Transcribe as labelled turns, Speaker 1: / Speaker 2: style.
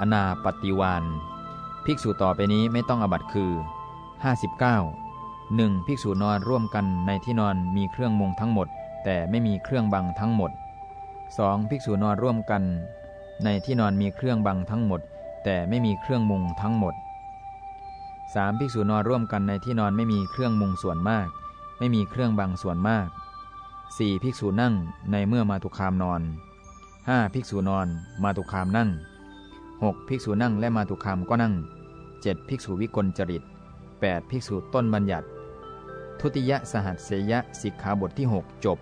Speaker 1: อนาปฏิวานภิกษุต่อไปนี้ไม่ต้องอบัตคือ 59 1. ภิกษุนอนร่วมกันในที่นอนมีเครื่องมุงทั้งหมด แต่ไม่มีเครื่องบังทั้งหมด 2. ภิกษุนอนร่วมกัน ในที่นอนมีเครื่องบังทั้งหมด แต่ไม่มีเครื่องมุงทั้งหมด 3. ภิกษุนอนร่วมกันในที่นอนไม่มีเครื่องมุงส่วนมาก ไม่มีเครื่องบังส่วนมาก 4. ภิกษุนั่งในเมื่อมาตุคามนอน 5. ภิกษุนอนมาตุคามนั่ง 6. ภิกษุนั่งและมาตุคามก็นั่ง 7. ภิกษุวิกลจริต 8. ภิกษุต้นบัญญัติ ทุติยสหัสเสยะสิกขาบทที่ 6 จบ